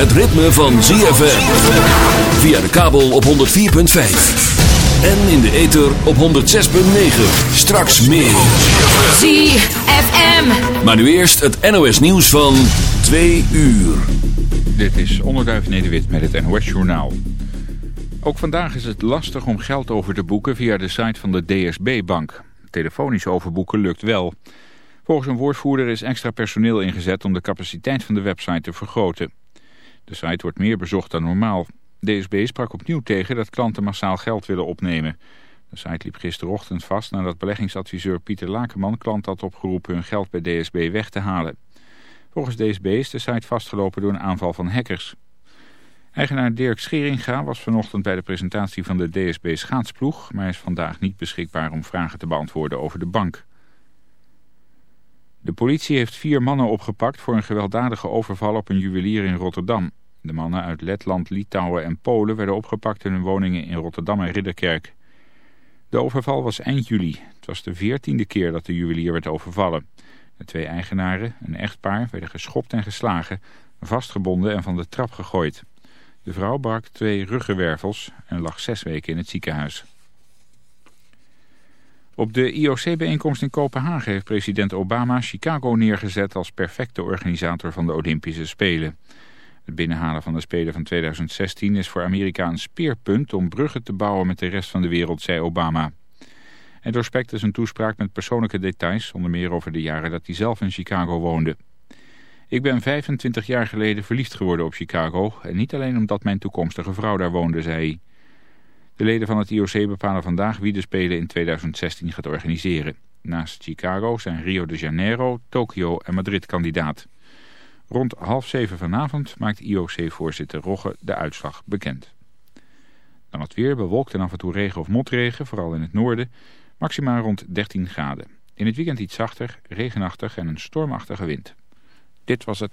het ritme van ZFM. Via de kabel op 104.5. En in de ether op 106.9. Straks meer. ZFM. Maar nu eerst het NOS nieuws van 2 uur. Dit is Onderduif Nederwit met het NOS Journaal. Ook vandaag is het lastig om geld over te boeken via de site van de DSB-bank. Telefonisch overboeken lukt wel. Volgens een woordvoerder is extra personeel ingezet om de capaciteit van de website te vergroten. De site wordt meer bezocht dan normaal. DSB sprak opnieuw tegen dat klanten massaal geld willen opnemen. De site liep gisterochtend vast nadat beleggingsadviseur Pieter Lakenman klant had opgeroepen hun geld bij DSB weg te halen. Volgens DSB is de site vastgelopen door een aanval van hackers. Eigenaar Dirk Scheringa was vanochtend bij de presentatie van de DSB schaatsploeg, maar is vandaag niet beschikbaar om vragen te beantwoorden over de bank. De politie heeft vier mannen opgepakt voor een gewelddadige overval op een juwelier in Rotterdam. De mannen uit Letland, Litouwen en Polen werden opgepakt in hun woningen in Rotterdam en Ridderkerk. De overval was eind juli. Het was de veertiende keer dat de juwelier werd overvallen. De twee eigenaren, een echtpaar, werden geschopt en geslagen, vastgebonden en van de trap gegooid. De vrouw brak twee ruggenwervels en lag zes weken in het ziekenhuis. Op de IOC-bijeenkomst in Kopenhagen heeft president Obama Chicago neergezet als perfecte organisator van de Olympische Spelen. Het binnenhalen van de Spelen van 2016 is voor Amerika een speerpunt om bruggen te bouwen met de rest van de wereld, zei Obama. Hij doorspekte zijn toespraak met persoonlijke details, onder meer over de jaren dat hij zelf in Chicago woonde. Ik ben 25 jaar geleden verliefd geworden op Chicago en niet alleen omdat mijn toekomstige vrouw daar woonde, zei hij. De leden van het IOC bepalen vandaag wie de Spelen in 2016 gaat organiseren. Naast Chicago zijn Rio de Janeiro, Tokio en Madrid kandidaat. Rond half zeven vanavond maakt IOC-voorzitter Rogge de uitslag bekend. Dan het weer, bewolkt en af en toe regen of motregen, vooral in het noorden. Maxima rond 13 graden. In het weekend iets zachter, regenachtig en een stormachtige wind. Dit was het.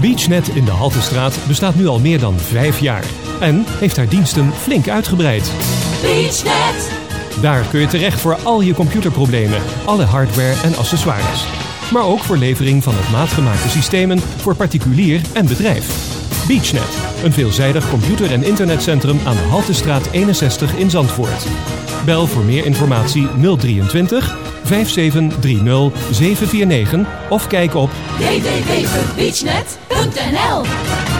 BeachNet in de Haltestraat bestaat nu al meer dan vijf jaar. En heeft haar diensten flink uitgebreid. BeachNet. Daar kun je terecht voor al je computerproblemen, alle hardware en accessoires. Maar ook voor levering van op maat gemaakte systemen voor particulier en bedrijf. BeachNet, een veelzijdig computer- en internetcentrum aan de Haltestraat 61 in Zandvoort. Bel voor meer informatie 023 5730749 of kijk op www.beachnet.nl Rood.nl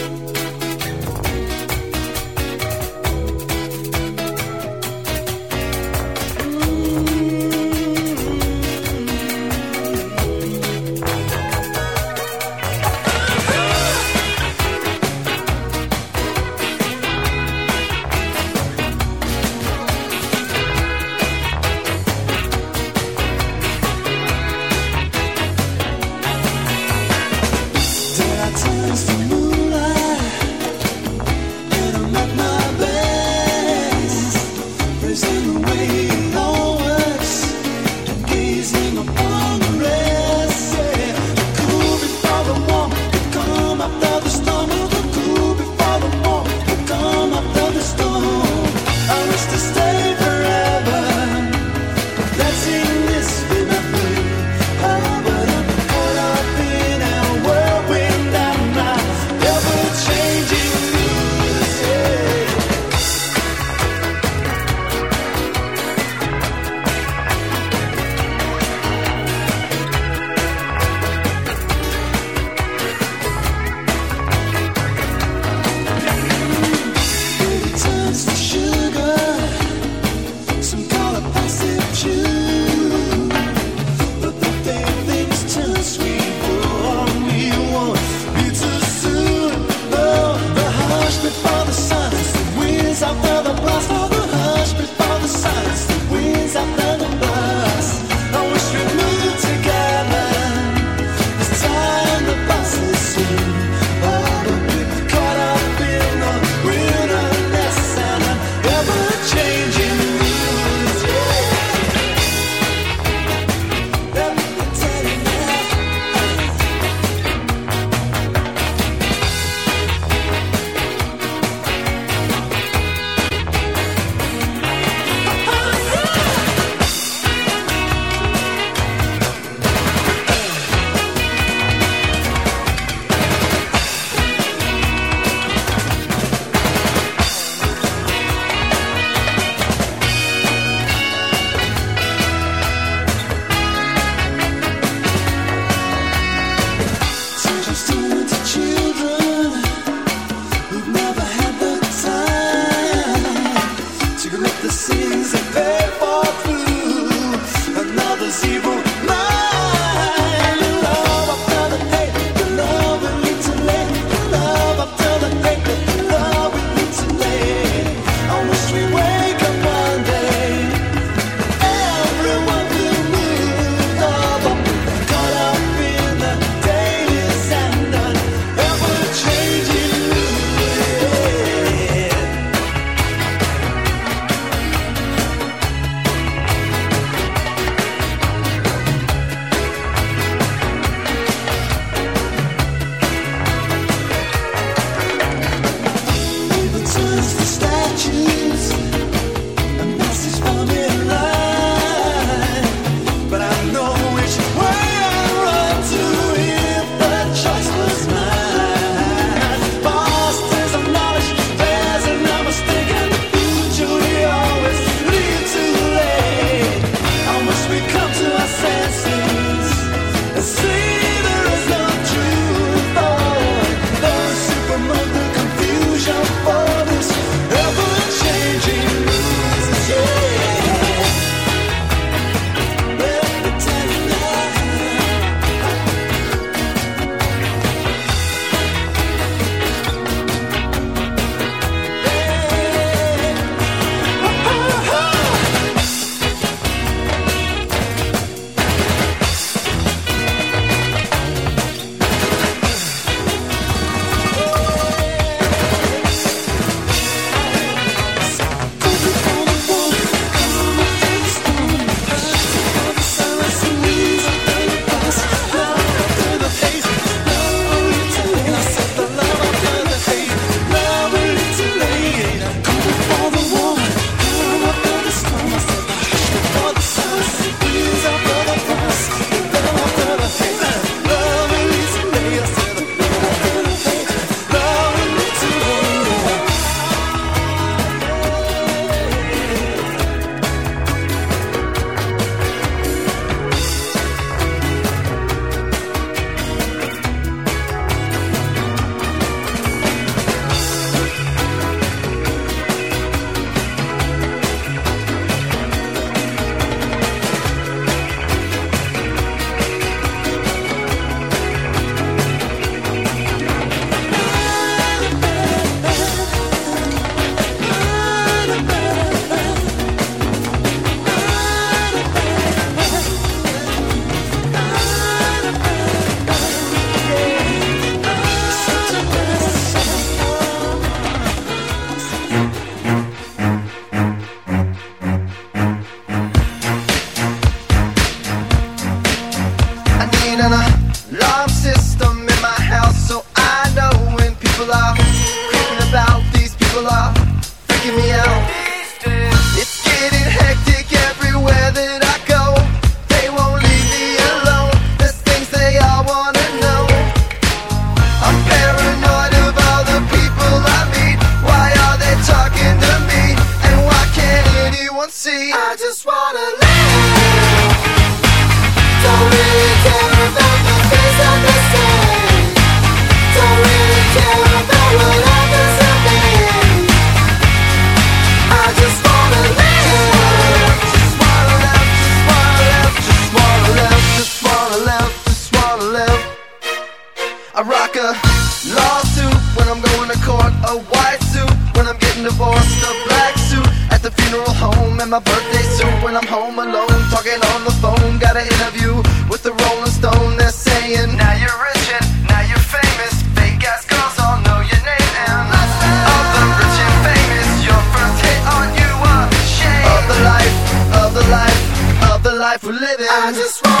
living. I just wanna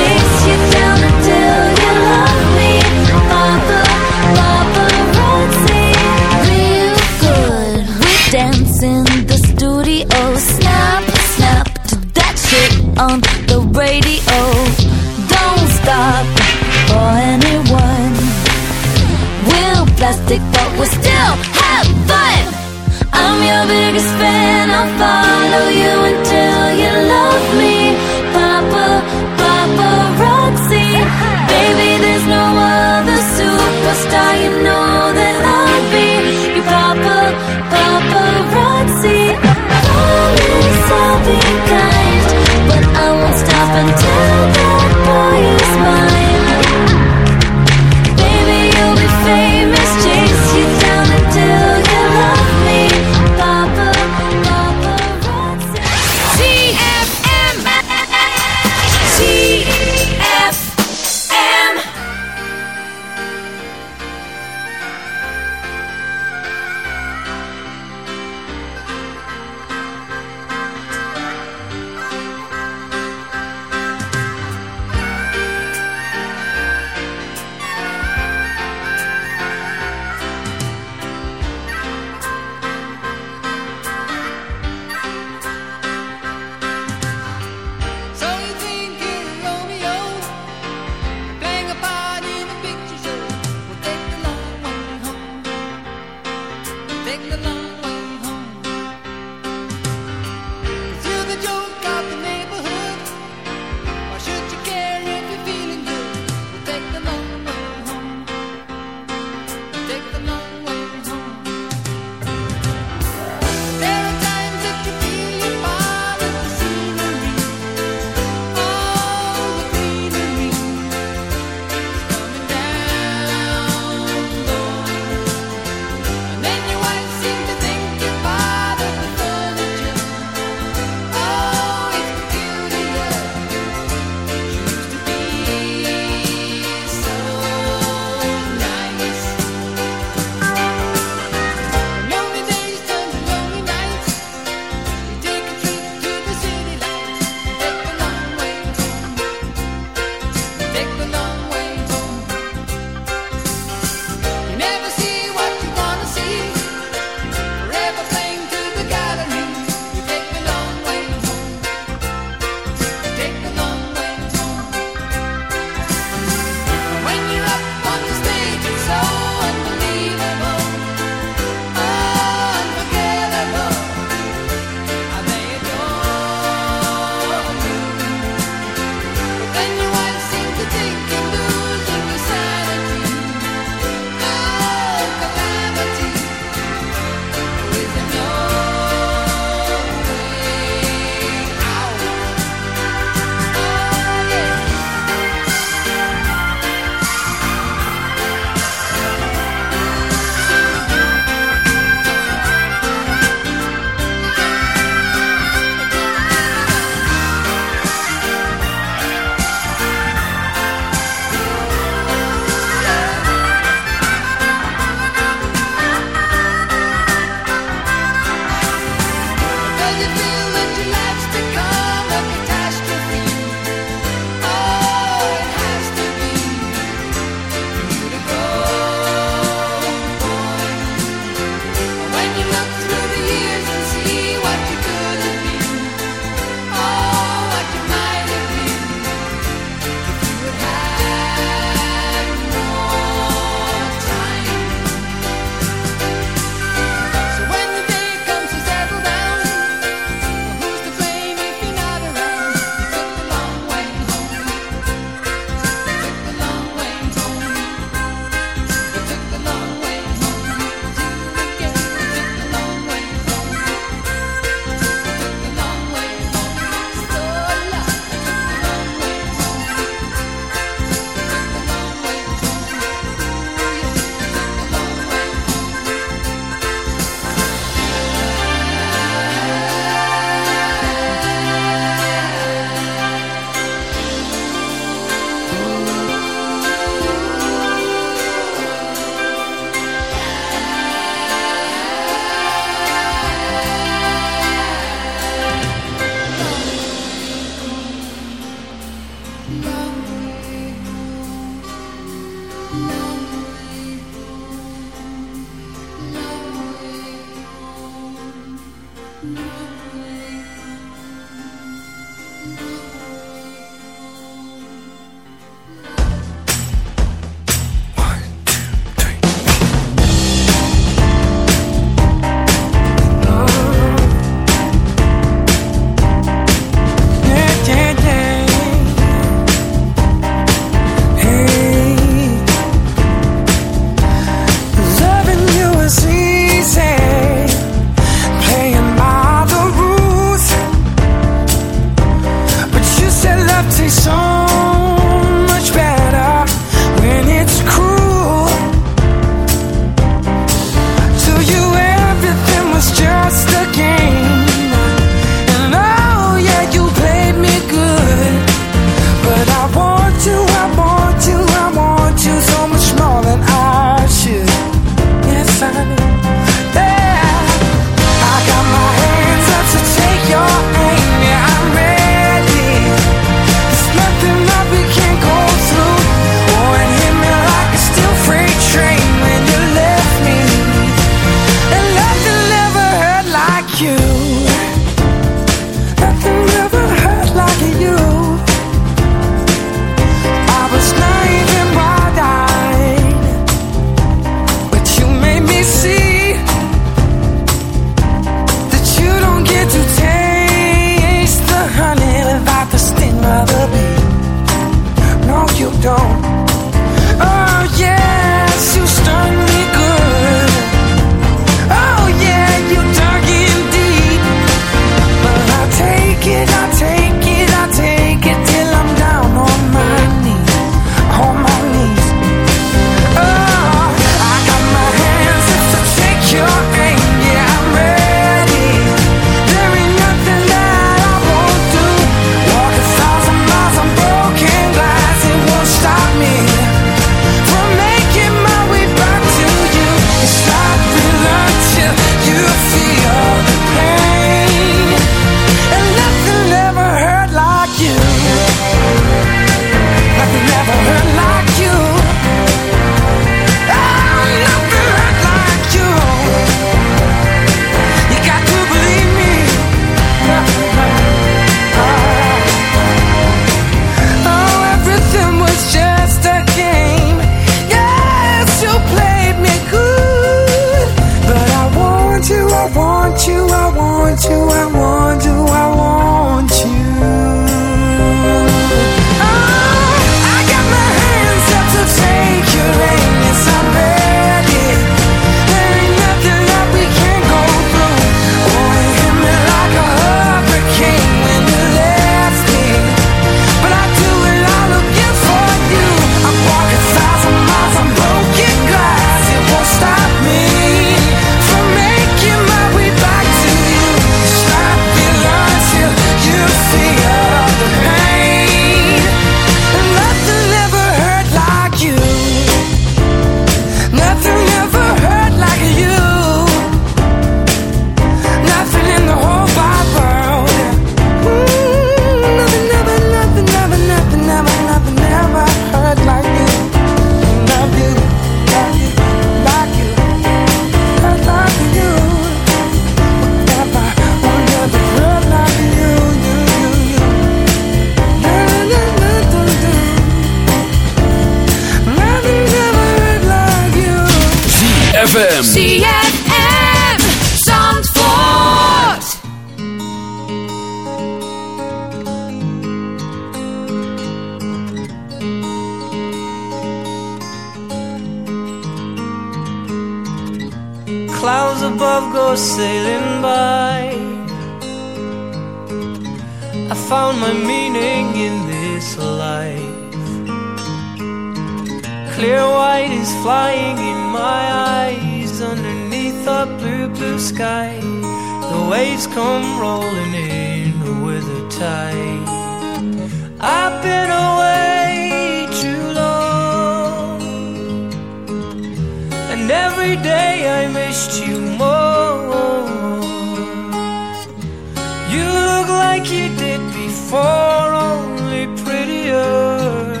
like you did before, only prettier.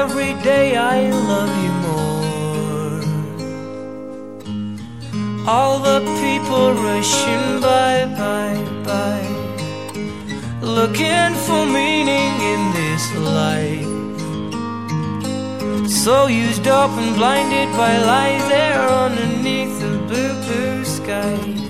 Every day I love you more. All the people rushing by, by by, looking for meaning in this life. So used up and blinded by lies there underneath the blue, blue sky.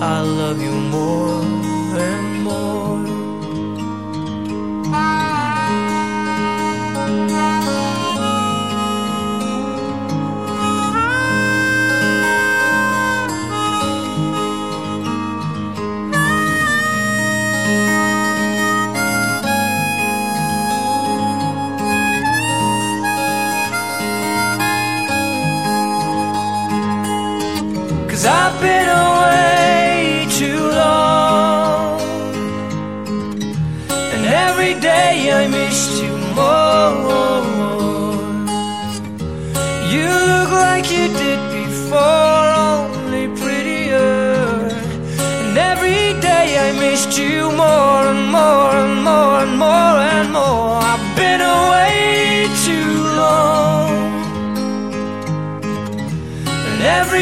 I love you more